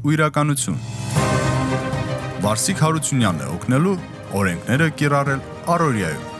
ու իրականություն։ Վարսիկ Հարությունյանն է օգնելու օրենքները կիրառել Արորիայում։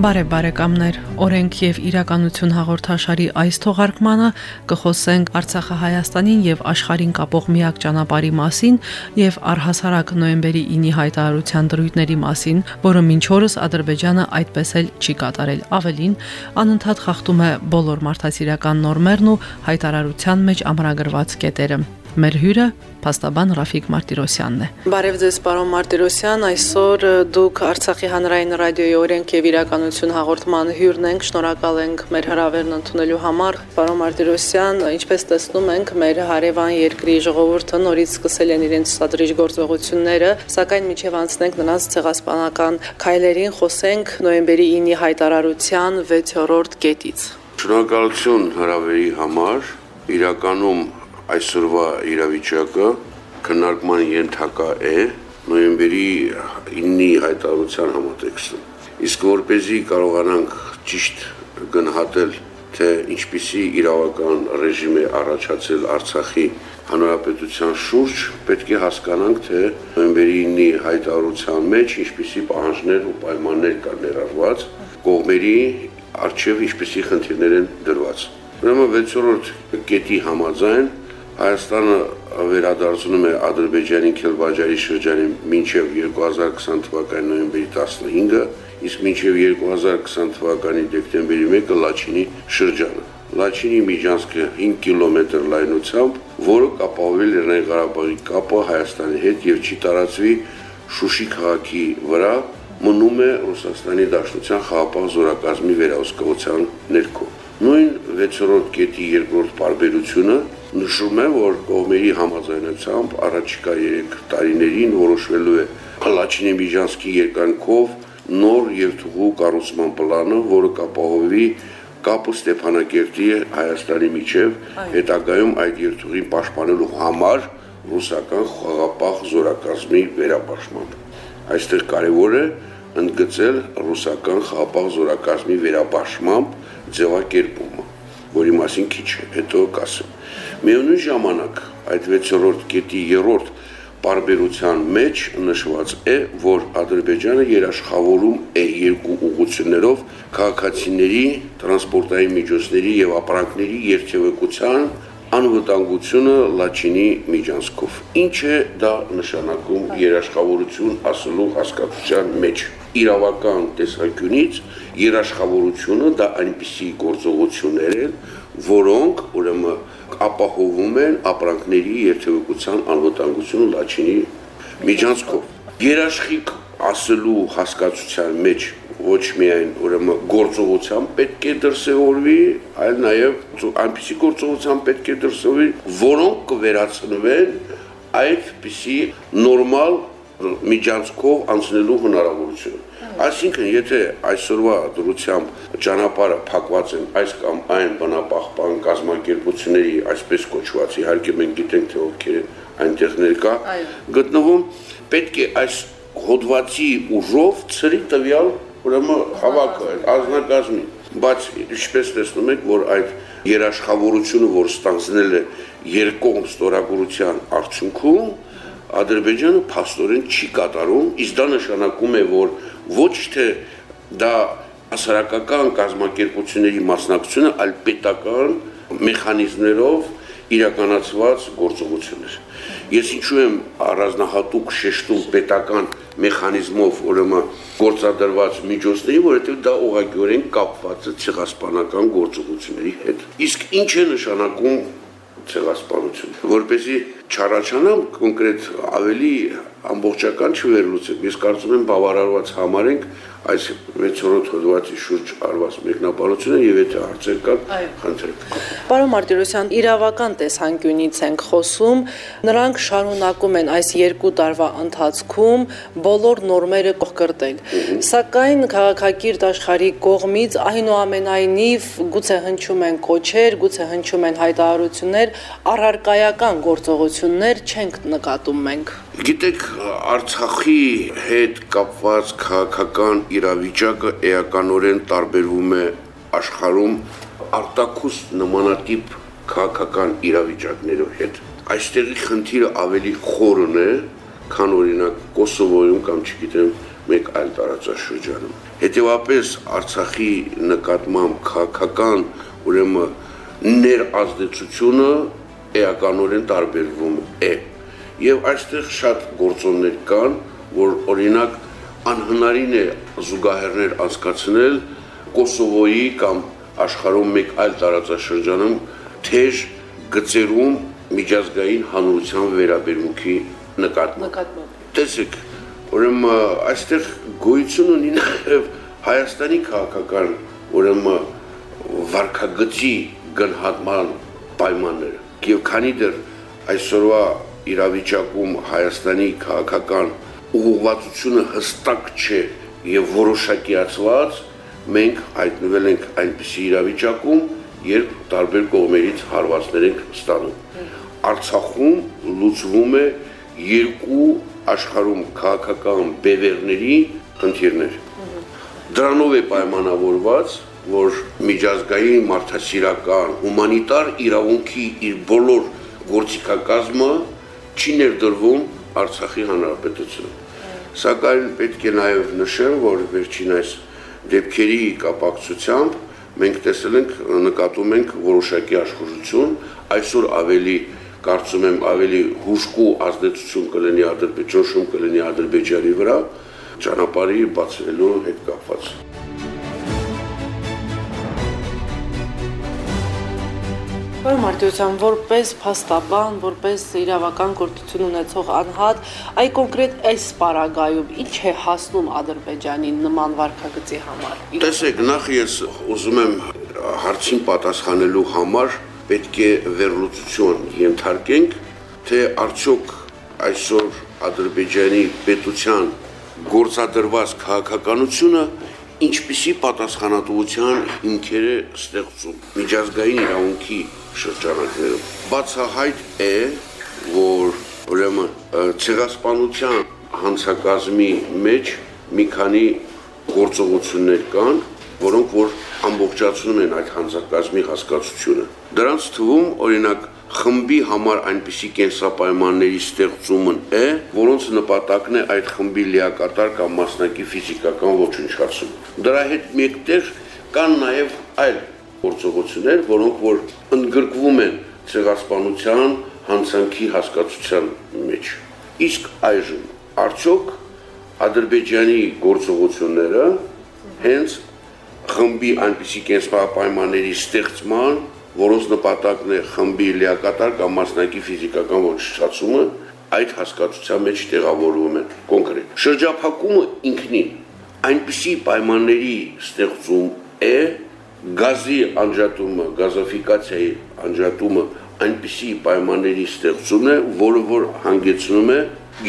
Բարև բարեկամներ, օրենք եւ իրականություն հաղորդաշարի այս թողարկմանը կխոսենք Արցախը Հայաստանին եւ աշխարհին կապող միակ ճանապարհի մասին եւ առհասարակ նոյեմբերի 9-ի հայտարարության դրույթների մասին, որը մինչ օրս Ադրբեջանը այդպես էլ չի կատարել։ Ավելին, անընդհատ խախտում է բոլոր մարդասիրական նորմերն ու հայտարարության մեջ ամրագրված կետերը։ Մեր հյուրը Փաստաբան Ռաֆիկ Մարտիրոսյանն է։ Բարև ձեզ, պարոն Մարտիրոսյան, այսօր դուք Արցախի հանրային ռադիոյի օրենք եւ իրականություն հաղորդման հյուրն ենք։ Շնորհակալ ենք մեր հրավերն ընդունելու համար։ Պարոն Մարտիրոսյան, ինչպես տեսնում ենք, մեր հարևան երկրի ժողովուրդը նորից սկսել են իրենց սադրիչ գործողությունները, սակայն միջև անցնենք նրանց ցեղասպանական քայլերին, խոսենք նոյեմբերի 9-ի հայտարարության 6-րդ կետից։ Շնորհակալություն հրավերի համար։ Իրականում այսօրվա իրավիճակը քննարկման ենթակա է նոյեմբերի 9-ի հայտարարության համատեքստը։ Իսկ որպեսզի կարողանանք ճիշտ գնահատել թե ինչպիսի իրավական ռեժիմ է առաջացել Արցախի հանրապետության շուրջ, պետք է հասկանանք, թե նոյեմբերի 9-ի հայտարարության մեջ ինչպիսի պահանջներ ու պայմաններ կան ներառված, կողմերի արժև ինչպիսի խնդիրներ են դրված։ Ուրեմն 6-րդ կետի համաձայն Հայաստանը վերադարձնում է Ադրբեջանի Քելբաջարի շրջանին մինչև 2020 թվականի նոյեմբերի 15-ը, իսկ մինչև 2020 թվականի դեկտեմբերի 1-ը Լաչինի շրջանը։ Լաչինի միջանցքը 5 կիլոմետր լայնությամբ, որը կապահովել Լեռնային Ղարաբաղի կապը Հայաստանի հետ եւ չի տարածվի Շուշի քաղաքի վրա, մնում է Ռուսաստանի Դաշնության խաղապահ զորակազմի վերահսկողության ներքո։ Նույն 6-րդ կետի երկրորդ բարբերությունը նշում է, որ կողմերի համաձայնությամբ առաջիկա 3 տարիներին որոշվելու է Լաչինի Միջանսկի երկայնքով նոր երթուղու կառուցման պլանը, որը կապահովի կապը Ստեփանակերտի Հայաստանի միջև հետագայում այդ երթուղին պաշտպանելու համար ռուսական խաղապահ զորակազմի վերապաշտպանումը։ Այստեղ կարևոր է ընդգծել ռուսական խաղապահ զորակազմի վերապաշտպանությամբ ձևակերպումը, որի մասին քիչ հետո կասեմ։ Միևնույն ժամանակ այդ 6-րդ կետի 3-րդ բարբերության մեջ նշված է, որ Ադրբեջանը երաշխավորում է երկու ուղություններով քաղաքացիների, տրանսպորտային միջոցների եւ ապրանքների երթևեկության անվտանգությունը Լաչինի միջանցքով։ Ինչ է դա նշանակում երաշխավորություն ասելու հասկացության մեջ։ Իրավական տեսանկյունից երաշխավորությունը դա այնպիսի գործողություններ են, որոնք ուրեմն ապահովում են ապրանքների երթևեկության անվտանգությունը Լաչինի միջանցքով։ Երաշխիք ասելու հասկացության մեջ ոչ միայն ուրեմն գործողությամբ պետք է դրսևորվի, այլ նաև այնպիսի գործողությամբ պետք է դրսևորվի, որոնք կվերացնվեն այդպիսի նորմալ միջանցքով անցնելու հնարավորությունը։ Այսինքն, եթե այսօրվա դրությամբ ճանապարհը փակված են այս կամ այն բնապահպան կազմակերպությունների, այսպես կոչված, իհարկե մենք գիտենք թե ովքեր են այնտեղ ներկա, գտնվում, պետք է այս հոդվածի ուժով ծրի տվյալ ուրեմն հավաքը ազնագազմի բայց ինչպես տեսնում եք որ այդ երաշխավորությունը որ ստանձնել է երկկողմ ստորագրության արդյունքում Ադրբեջանը փաստորեն չի կատարում, իսկ դա նշանակում է, որ ոչ թե դա հասարակական կազմակերպությունների մասնակցությունը, այլ պետական մեխանիզմներով իրականացված գործողություններ։ Ես ինչու եմ առանձնահատուկ շեշտում պետական մեխանիզմով ուրեմն գործադրված միջոցների, որովհետև դա ուղղակիորեն կապված է ցեղասպանական գործողությունների հետ։ Իսկ ինչ է նշանակում ցեղասպանություն։ Որպեսզի չառաջանամ կոնկրետ ավելի ամբողջական չվերլուծեմ։ Ես կարծում եմ բավարարված համարենք այս 6-րդ հոդվածի շուրջ արված մեկնաբանությունը եւ եթե հարցեր կան, խնդրեմ։ Պարոն Մարտիրոսյան, իրավական տեսանկյունից ենք խոսում, նրանք շարունակում են այս երկու տարվա ընթացքում բոլոր նորմերը կողքրտել։ Սակայն քաղաքակիրթ աշխարհի կողմից այնուամենայնիվ գուցե հնչում են կոչեր, գուցե հնչում են հայտարարություններ առարկայական գործողություն տարբերություններ չենք նկատում մենք։ Գիտեք, Արցախի հետ կապված քաղաքական իրավիճակը էականորեն տարբերվում է աշխարհում արտակուս նմանատիպ քաղաքական իրավիճակներով հետ։ Այստեղի խնդիրը ավելի խորն է, քան օրինակ Կոսովոյում կամ չգիտեմ մեկ այլ տարածաշրջանում։ Հետևաբար Արցախի նկատմամբ քաղաքական ուրեմն ներազդեցությունը էականորեն տարբերվում է։ Եվ այստեղ շատ գործոններ կան, որ օրինակ անհնարին է զուգահեռներ անցկացնել Կոսովոյի կամ աշխարհում մեկ այլ տարածաշրջանում թեժ գծերում միջազգային հանրության վերաբերմունքի նկատմամբ։ Տեսեք, ուրեմն այստեղ գոյություն ունի նաև Հայաստանի քաղաքական ուրեմն վարկագծի գնահատման պայմանները։ Եվ քանի դեռ այսօրվա իրավիճակում Հայաստանի քաղաքական ուղղվածությունը հստակ չէ եւ որոշակիացված, մենք հայտնվել ենք այնպիսի իրավիճակում, երբ տարբեր կողմերից հարվածներ ենք ստանում։ Արցախում լուծվում է երկու աշխարհում քաղաքական բևերների խնդիրներ։ Դրանով է պայմանավորված, որ միջազգային մարդասիրական հումանիտար իրավունքի իր բոլոր գործիքակազմը չի ներդրվում Արցախի հանրապետությունում։ Սակայն պետք է նաև նշել, որ վերջին այս դեպքերի կապակցությամբ մենք տեսել ենք նկատում ենք որոշակի աշխուժություն, այսօր ավելի կարծում եմ ավելի հուշկու ազդեցություն կլինի Ադրբեջան կլինի Ադրբեջանի վրա ճանապարհի բացվելու հետ կապված։ Պարոն Մարտիրոսյան, որպես փաստաբան, որպես իրավական կրթություն ունեցող անհատ, այ կոնկրետ այս պարագայում ինչ է հասնում Ադրբեջանին նման վարկագծի համար։ Տեսեք, նախ ես ուզում եմ հարցին պատասխանելու համար պետք է վերլուծություն ենթարկենք, թե արդյոք այսօր Ադրբեջանի պետության գործադրված քաղաքականությունը ինչպիսի պատասխանատվության հիմքեր է ստեղծում միջազգային իրավունքի շրջանակներում։ Բացահայտ է, որ ուրեմն ցեղասպանության հանցակազմի մեջ մի քանի գործողություններ կան, որոնք որ ամբողջացնում են այդ հանցակազմի հասկացությունը։ Դրանց թվում օրինակ խմբի համար այնպիսի կենսապայմանների ստեղծումն է, որոնց նպատակն է այդ խմբի լիակատար կամ մասնակի ֆիզիկական ոչնչացում։ Դրա հետ մեկտեղ կան նաև այլ գործողություններ, որոնք որ ընդգրկվում են ցեղասպանության հանցանքի հասկացության մեջ։ Իսկ այժմ արդյոք Ադրբեջանի գործողությունները հենց խմբի այնպիսի կենսապայմանների ստեղծման որոնց նպատակն է խմբի լիակատար կամ մասնակի ֆիզիկական ոչնչացումը, այդ հասկացության մեջ տեղավորվում են կոնկրետ։ Շրջափակումը ինքնին այնպիսի պայմանների ստեղծում է գազի անջատումը, գազաֆիկացիայի անջատումը այնպիսի պայմանների ստեղծումն է, որը որ հանգեցնում է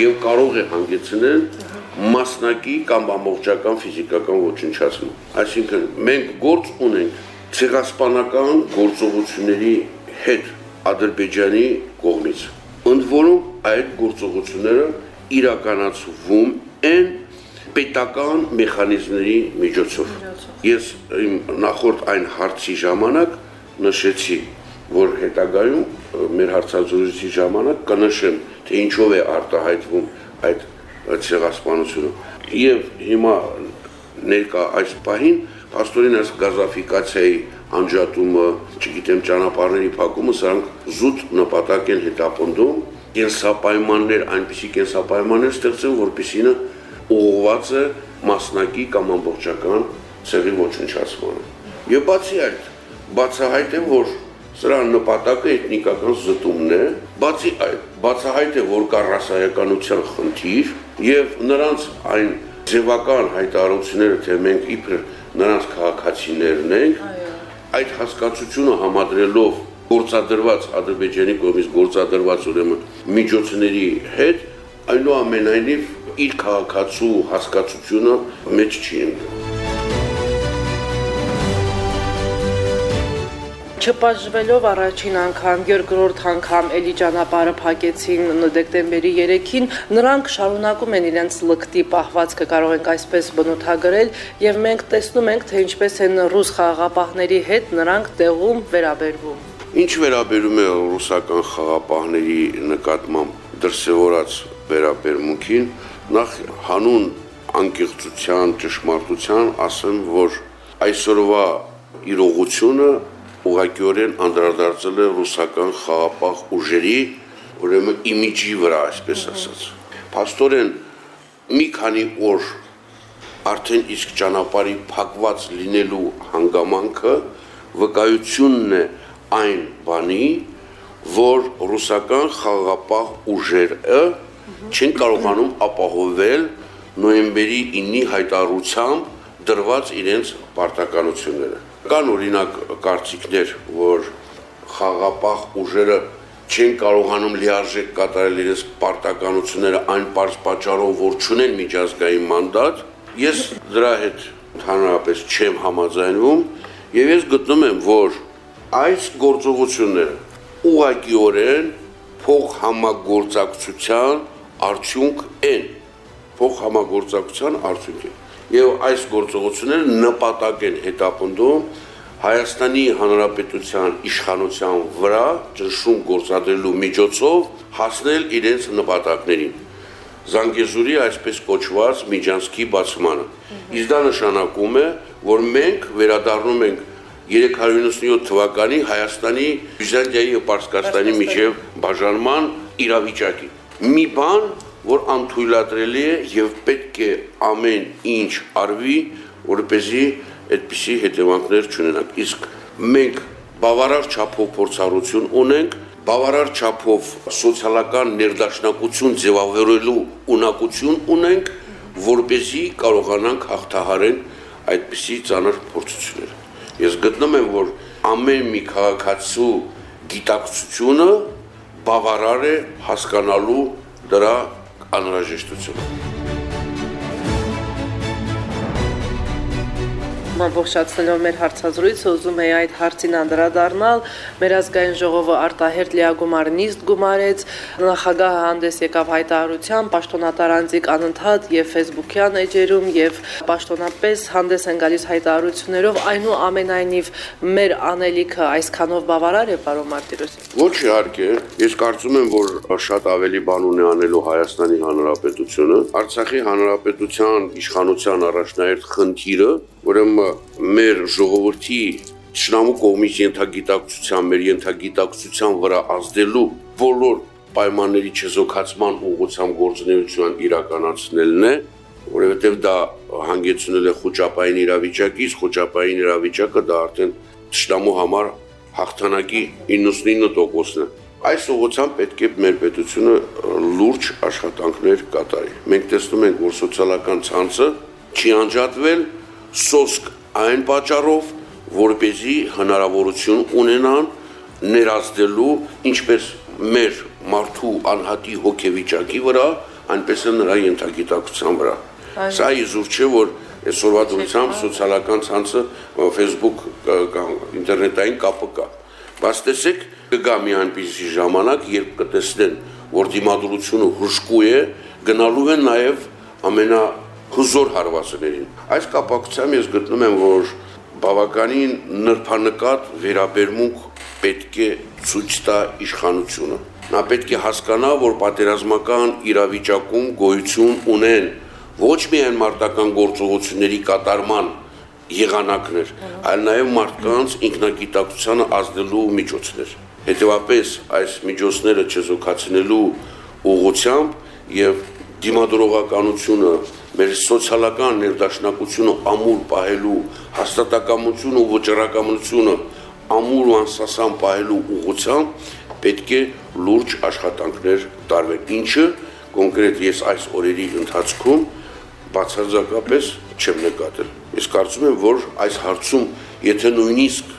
եւ կարող է հանգեցնել մասնակի կամ ամբողջական ֆիզիկական ոչնչացում։ Այսինքն մենք գործ ունենք ցեղասպանական գործողությունների հետ Ադրբեջանի կողմից։ Ընդ որում այդ գործողությունները իրականացվում են պետական մեխանիզմների միջոցով։ Ես իմ նախորդ այն հարցի ժամանակ նշեցի, որ հետագայում մեր հարցազրույցի ժամանակ կնշեմ, թե ինչով է արտահայտվում այդ ցեղասպանությունը։ Եվ հիմա ներկա այս պահին Աստորին այս գազաֆիկացիայի անջատումը, չգիտեմ, ճանապարհների փակումը, սրանք զուտ նպատակ են հետապնդում կենսապայմաններ, այնպիսի կենսապայմաններ ստեղծեն, որպեսինը ուղղված է մասնակի կամ ամբողջական ցեղի ոչնչացմանը։ Եվ բացի այդ, բացահայտ է, որ սրա նպատակը էթնիկական զտումն է, բացի այդ, բացահայտ է, որ կա ռասայականության խնդիր եւ նրանց այն ձևական հայտարարությունները, թե մենք իբր նրանց քաղաքացիներն ենք, այդ հասկացությունը համադրելով գործադրված Ադրբեջանի կողմից գործադրված ուրեմն միջոցների հետ այնուամենայնիվ իր քաղաքացու հասկացությունը մեջ չի ընկնում։ Չպաշտվելով առաջին անգամ, երկրորդ անգամ էլի ճանապարհը փակեցին դեկտեմբերի 3-ին, նրանք շարունակում են իրենց լկտի պահվածքը, կարող ենք այսպես բնութագրել, եւ մենք տեսնում ենք, թե ինչպես են ռուս խաղաղապահների հետ նրանք տեղում վերաբերվում։ Ինչ վերաբերում է ռուսական խաղապահների նկատմամբ դրսևորած վերաբերմունքին, նախ հանուն անկեղծության, ճշմարտության ասեմ, որ այսօրվա իրողությունը ուղղակիորեն անդրադարձել է ռուսական խաղապահ ուժերի, ուրեմն իմիջի վրա, այսպես ասած։ Փաստորեն մի քանի օր արդեն իսկ ճանապարհի փակված լինելու հանգամանքը վկայությունն է այն բանի, որ ռուսական խաղապահ ուժերը չեն կարողանում ապահովել նոյեմբերի 9-ի հայտարարությամբ դրված իրենց պարտականությունները Կան օրինակ կարծիքներ, որ խաղապահ ուժերը չեն կարողանում լիարժեք կատարել իրենց պարտականությունները այն པարզ պատճառով, որ չունեն միջազգային մանդատ, ես դրա հետ ընդհանրապես չեմ համաձայնվում եւ ես գտնում եմ, որ այս գործողությունները ուղղակիորեն փող համագործակցության արդյունք են փող համագործակցության արդյունք են եւ այս գործողությունները նպատակ են հետապնդում Հայաստանի Հանրապետության իշխանության վրա ճնշում գործադրելու միջոցով հասնել իրենց նպատակներին։ Զանգեզուրի այսպես կոչված միջանցքի բացմանը։ Իսկ դա նշանակում է, որ մենք վերադառնում ենք 397 թվականի Հայաստանի, Բյուզանդիայի եւ Պարսկաստանի միջև բաժանման իրավիճակի։ Մի բան, որ անթույլատրելի է եւ պետք է ամեն ինչ արվի, որպեսզի այդպիսի հետևանքներ չունենանք։ Իսկ մենք բավարար չափով փորձառություն ունենք, բավարար չափով սոցիալական ներդաշնակություն ձևավորելու ունակություն ունենք, որպեսզի կարողանանք հաղթահարել այդպիսի ծանր փորձությունները։ Ես գտնում եմ, որ ամեն մի քաղաքացու գիտակցությունը բավարար է հասկանալու դրա անհրաժեշտությունը։ ամբողջացնելով մեր հարցազրույցը ուզում եի այդ հարցին անդրադառնալ։ Մեր ազգային ժողովը արտահերտ լիագումար նիստ գումարեց, նախագահը հանդես եկավ հայտարարությամբ, պաշտոնատար անձիկ անընդհատ եւ Facebook-յան էջերում եւ պաշտոնապես հանդես են գալիս հայտարարություններով, այնուամենայնիվ մեր անելիքը այսքանով բավարար է, պարոն Մարտիրոսյան։ Ոչ իհարկե, ես կարծում եմ, որ շատ ավելի բան ունի անելու Հայաստանի Հանրապետությունը, Արցախի Հանրապետության իշխանության առաջնահերթ խնդիրը ուրեմն մեր ժողովրդի ճշնամու կողմից ենթագիտակցության, մեր ենթագիտակցության վրա ազդելու բոլոր պայմանների չեզոքացման ուղղությամբ գործունեության իրականացնելն է, որովհետև դա հանգեցնել է խոճապային իրավիճակից, խոճապային իրավիճակը դա արդեն ճշնամու համար հաղթանակի 99%-ն է։ Այս ուղղությամբ պետք է մեր պետությունը լուրջ աշխատանքներ կատարի։ Մենք տեսնում ենք, որ սոցիալական ցանցը չի անջատվել, սոսկ այն պատճառով, որ เป զի հնարավորություն ունենան ներածդելու ինչպես մեր մարդու անհատի հոգեվիճակի վրա, այնպես էլ նրա ենթագիտակցության վրա։ Սա իզուր չէ, որ այսօրվա դրությամբ սոցիալական ցանցը Facebook կամ ինտերնետային կապը կա։ Բայց տեսեք, կգա մի այնպիսի ժամանակ, երբ կտեսնեն, որ դիմադրությունը հուշկու է, գնալու են նաև ամենա հզոր հարվածներին։ Այս կապակցությամբ ես գտնում եմ, որ բավականին նրբանկատ վերաբերմունք պետք է ցույց տա իշխանությունը։ Նա պետք է հասկանա, որ պատերազմական իրավիճակում գոյություն ունեն ոչ միայն մարտական գործողությունների կատարման եղանակներ, այլ նաև մարդկանց ինքնագիտակցությանը ազդելու միջոցներ։ Հետևաբար այս միջոցները չեզոքացնելու ուղղությամբ եւ դիմադրողականությունը մեր սոցիալական ներդաշնակությունը ամուր պահելու հաստատակամությունը ու վճռակամությունը ամուր ու անսասան պահելու ուղղությամբ պետք է լուրջ աշխատանքներ տարվեն ինչը կոնկրետ ես այս օրերի ընթացքում բացարձակապես չեմ նկատել ես կարծում եմ որ այս հարցում եթե նույնիսկ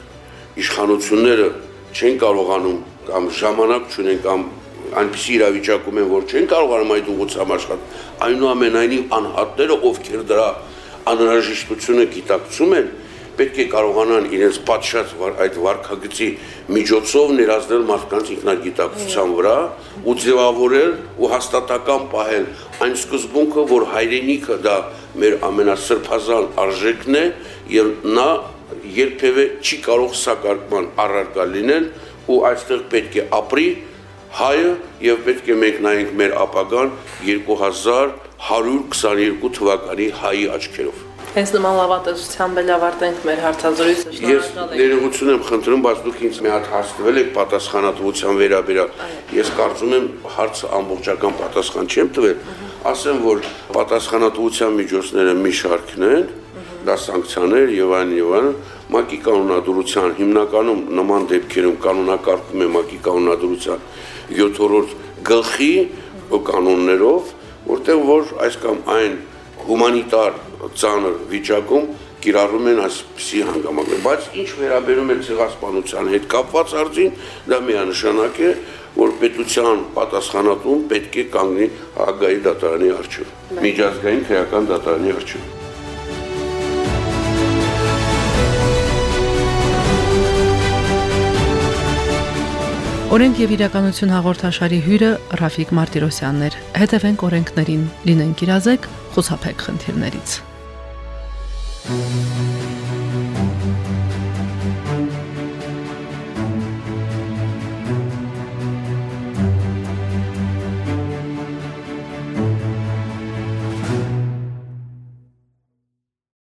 իշխանությունները չեն կարողանում կամ ժամանակ չունեն կամ այնպիսի իրավիճակում են, որ չեն կարողանում այդ ուղղությամբ աշխատել, այնուամենայնիվ անհատները, ովքեր դրա անհրաժեշտությունը գիտակցում են, պետք է կարողանան իրենց պատշաճ այդ վարկագծի միջոցով ներազդել մարդկանց ինքնագիտակցության վրա ու ձևավորել ու հաստատական պահել այն սկզբունքը, որ հայրենիքը դա մեր ամենասրբազան արժեքն է եւ նա երբևէ չի կարող սակարկման առարկա լինել ու այստեղ պետք է ապրի հայը եւ պետք է մենք նայենք մեր ապագան 2122 թվականի հայի աչքերով։ Հենց նման լավատեսությամբ էլ ավարտենք մեր հարցազրույցը։ Ես ներողություն եմ խնդրում, բայց դուք ինձ մի հատ հաստվել եք պատասխանատվության վերաբերյալ։ Ես կարծում եմ հարցը ամբողջական պատասխան չեմ տվել, ասեմ, որ պատասխանատվության միջոցները մի շարքն են, դա սանկցիաներ եւ այն եւ այն ՄԱԿ-ի կանոնադրության հիմնականում նման դեպքերում կանոնակարգում է ՄԱԿ-ի կանոնադրության 7-րդ գլխի կանոններով, որտեղ որ այս կամ այն հումանիտար ծանր վիճակում կիրառում են այսպիսի հանգամանքներ, բայց ինչ վերաբերում է ցեղասպանության հետ կապված արդին, դա միանշանակ է, որ պետության պատասխանատուն պետք է կանգնի Հագայի դատարանի առջև, միջազգային քրեական դատարանի առջև։ Օրենք եւ իրականություն հաղորդաշարի հյուրը Ռաֆիկ Մարտիրոսյանն էր։ Հետևենք օրենքներին, լինենք իրազեկ, խուսափեք խնդիրներից։